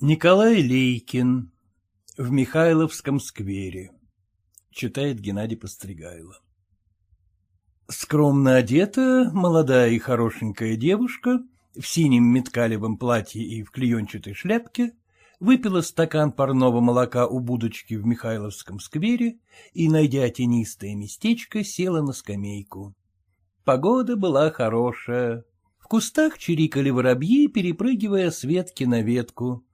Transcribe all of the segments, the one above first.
Николай Лейкин в Михайловском сквере. Читает Геннадий Постригайло. Скромно одета, молодая и хорошенькая девушка в синем меткалевом платье и в клеенчатой шляпке выпила стакан парного молока у будочки в Михайловском сквере и, найдя тенистое местечко, села на скамейку. Погода была хорошая. В кустах чирикали воробьи, перепрыгивая с ветки на ветку.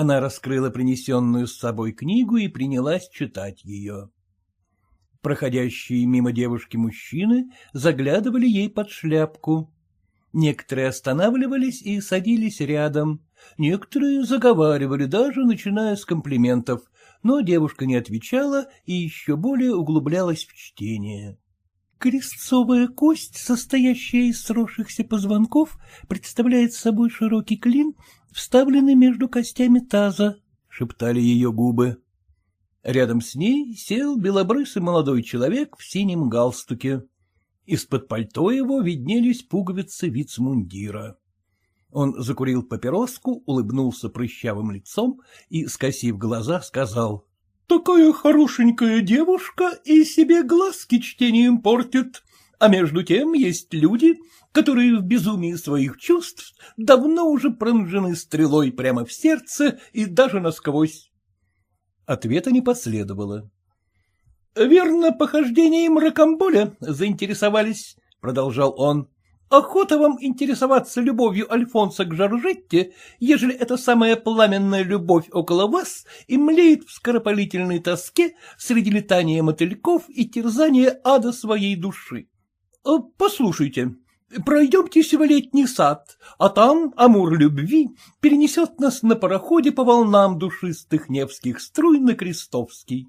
Она раскрыла принесенную с собой книгу и принялась читать ее. Проходящие мимо девушки мужчины заглядывали ей под шляпку. Некоторые останавливались и садились рядом, некоторые заговаривали, даже начиная с комплиментов, но девушка не отвечала и еще более углублялась в чтение. Крестцовая кость, состоящая из сросшихся позвонков, представляет собой широкий клин, вставленный между костями таза, — шептали ее губы. Рядом с ней сел белобрысый молодой человек в синем галстуке. Из-под пальто его виднелись пуговицы вицмундира. Он закурил папироску, улыбнулся прыщавым лицом и, скосив глаза, сказал Такая хорошенькая девушка и себе глазки чтением портит. А между тем есть люди, которые в безумии своих чувств давно уже пронжены стрелой прямо в сердце и даже насквозь. Ответа не последовало. — Верно, похождением ракомболя заинтересовались, — продолжал он. Охота вам интересоваться любовью Альфонса к Жоржетте, ежели эта самая пламенная любовь около вас и млеет в скоропалительной тоске среди летания мотыльков и терзания ада своей души. Э, послушайте, пройдемте севолетний сад, а там Амур любви перенесет нас на пароходе по волнам душистых невских струй на Крестовский.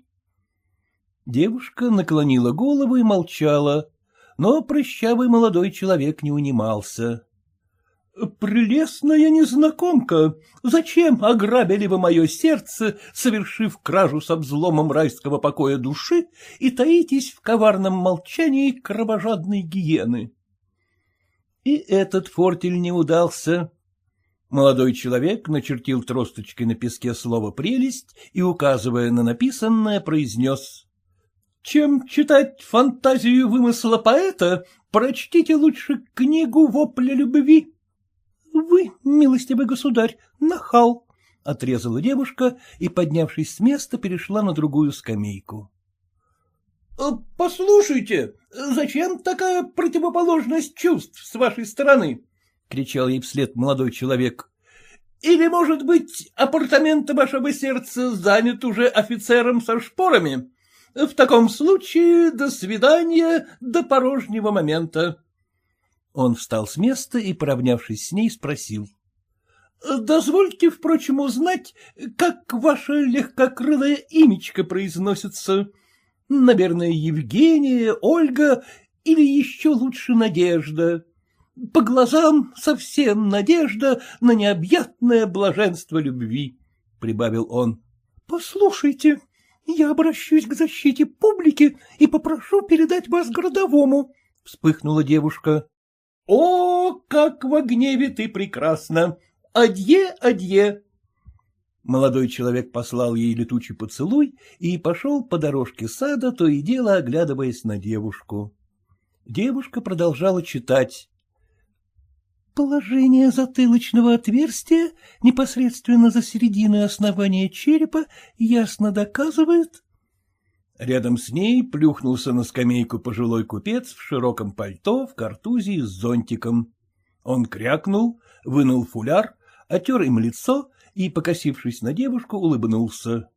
Девушка наклонила голову и молчала но прыщавый молодой человек не унимался. — Прелестная незнакомка, зачем ограбили вы мое сердце, совершив кражу с обзломом райского покоя души, и таитесь в коварном молчании кровожадной гиены? И этот фортель не удался. Молодой человек начертил тросточкой на песке слово «прелесть» и, указывая на написанное, произнес чем читать фантазию вымысла поэта, прочтите лучше книгу вопля любви. — Вы, милостивый государь, нахал, — отрезала девушка и, поднявшись с места, перешла на другую скамейку. «Э, — Послушайте, зачем такая противоположность чувств с вашей стороны? — кричал ей вслед молодой человек. — Или, может быть, апартаменты вашего сердца занят уже офицером со шпорами? В таком случае до свидания до порожнего момента. Он встал с места и, поравнявшись с ней, спросил. — Дозвольте, впрочем, узнать, как ваше легкокрылое имечко произносится. Наверное, Евгения, Ольга или еще лучше Надежда. По глазам совсем надежда на необъятное блаженство любви, — прибавил он. — Послушайте, я обращусь к защите публики и попрошу передать вас городовому, — вспыхнула девушка. — О, как в гневе ты прекрасна! Адье, адье! Молодой человек послал ей летучий поцелуй и пошел по дорожке сада, то и дело оглядываясь на девушку. Девушка продолжала читать. Положение затылочного отверстия непосредственно за серединой основания черепа ясно доказывает... Рядом с ней плюхнулся на скамейку пожилой купец в широком пальто, в картузе с зонтиком. Он крякнул, вынул фуляр, отер им лицо и, покосившись на девушку, улыбнулся.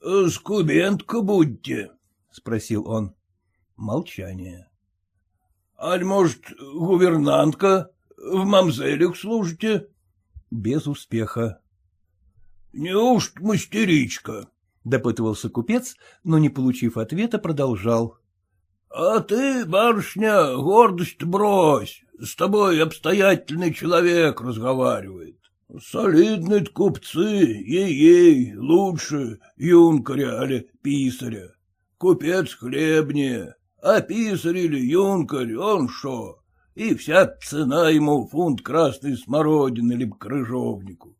— Скубентка будьте, — спросил он. Молчание. Аль, может, гувернантка? В мамзелях служите? Без успеха. — Неужто мастеричка? — допытывался купец, но, не получив ответа, продолжал. — А ты, барышня, гордость брось, с тобой обстоятельный человек разговаривает. Солидные купцы, ей-ей, лучше юнкаря или писаря. Купец хлебнее, а писарь или юнкарь, он шо? И вся цена ему фунт красной смородины либо крыжовнику.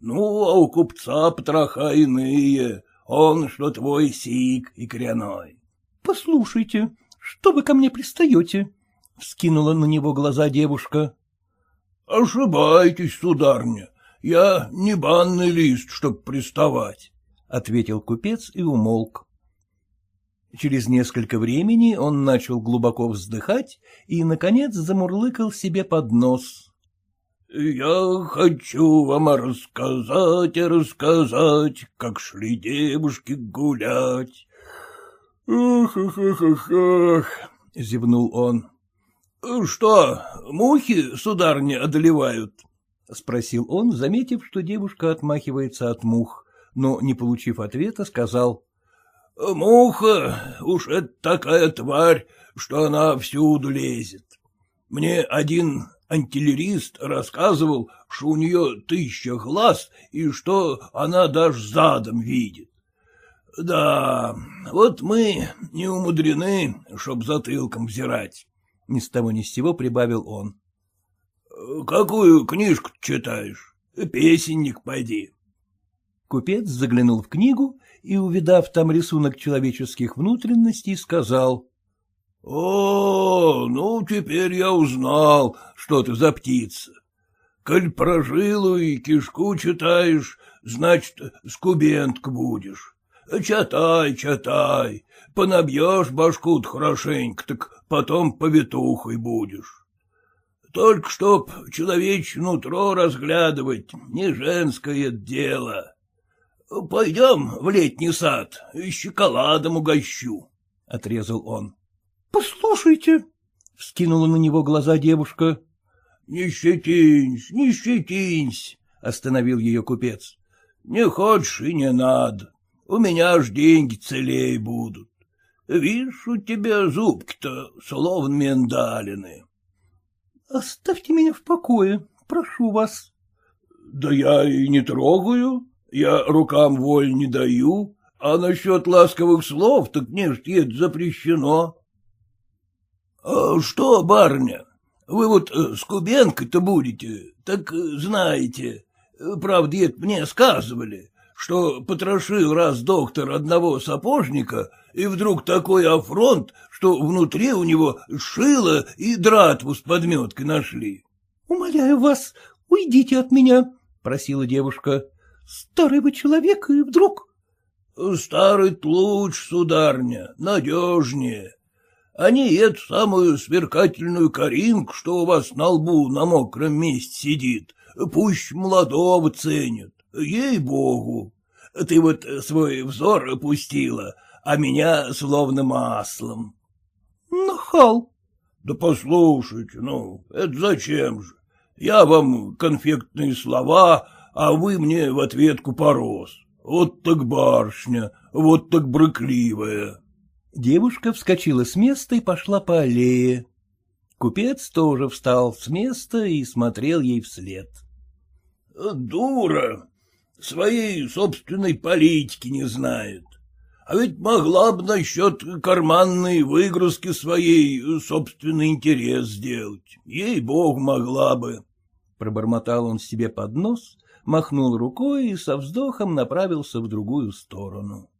Ну, а у купца потроха иные, он что твой сик и кряной. — Послушайте, что вы ко мне пристаете? — вскинула на него глаза девушка. — Ошибаетесь, сударня, я не банный лист, чтоб приставать, — ответил купец и умолк. Через несколько времени он начал глубоко вздыхать и, наконец, замурлыкал себе под нос. — Я хочу вам рассказать и рассказать, как шли девушки гулять. Ох, — зевнул он. — Что, мухи, сударня, одолевают? — спросил он, заметив, что девушка отмахивается от мух, но, не получив ответа, сказал. — Муха уж это такая тварь, что она всюду лезет. Мне один антиллерист рассказывал, что у нее тысяча глаз и что она даже задом видит. Да, вот мы не умудрены, чтоб затылком взирать. Ни с того ни с сего прибавил он. — Какую книжку читаешь? Песенник пойди. Купец заглянул в книгу и, увидав там рисунок человеческих внутренностей, сказал. — О, ну, теперь я узнал, что ты за птица. Коль прожилу и кишку читаешь, значит, скубентк будешь. Чатай, чатай, понабьешь башку хорошенько, так потом повитухой будешь. Только чтоб человечь нутро разглядывать, не женское дело. Пойдем в летний сад, шоколадом угощу, — отрезал он. — Послушайте, — вскинула на него глаза девушка. — Не щетинься, не щетинься, — остановил ее купец. — Не хочешь и не надо. У меня ж деньги целей будут. Видишь, у тебя зубки-то словно миндалины. — Оставьте меня в покое, прошу вас. — Да я и не трогаю, я рукам воль не даю, а насчет ласковых слов так мне ж это запрещено. — А что, барыня, вы вот с Кубенкой-то будете, так знаете, правда, это мне сказывали, что потрошил раз доктор одного сапожника, и вдруг такой афронт, что внутри у него шило и дратву с подметкой нашли. — Умоляю вас, уйдите от меня, — просила девушка. — Старый вы человек, и вдруг... — Старый лучше, сударня, надежнее. Они эту самую сверкательную коринку, что у вас на лбу на мокром месте сидит, пусть молодого ценят. Ей-богу, ты вот свой взор опустила, а меня словно маслом. — Нахал. — Да послушайте, ну, это зачем же? Я вам конфектные слова, а вы мне в ответку порос. Вот так барышня, вот так брыкливая. Девушка вскочила с места и пошла по аллее. Купец тоже встал с места и смотрел ей вслед. — Дура! своей собственной политики не знает. А ведь могла бы насчет карманной выгрузки своей собственный интерес сделать. Ей-бог, могла бы. Пробормотал он себе под нос, махнул рукой и со вздохом направился в другую сторону.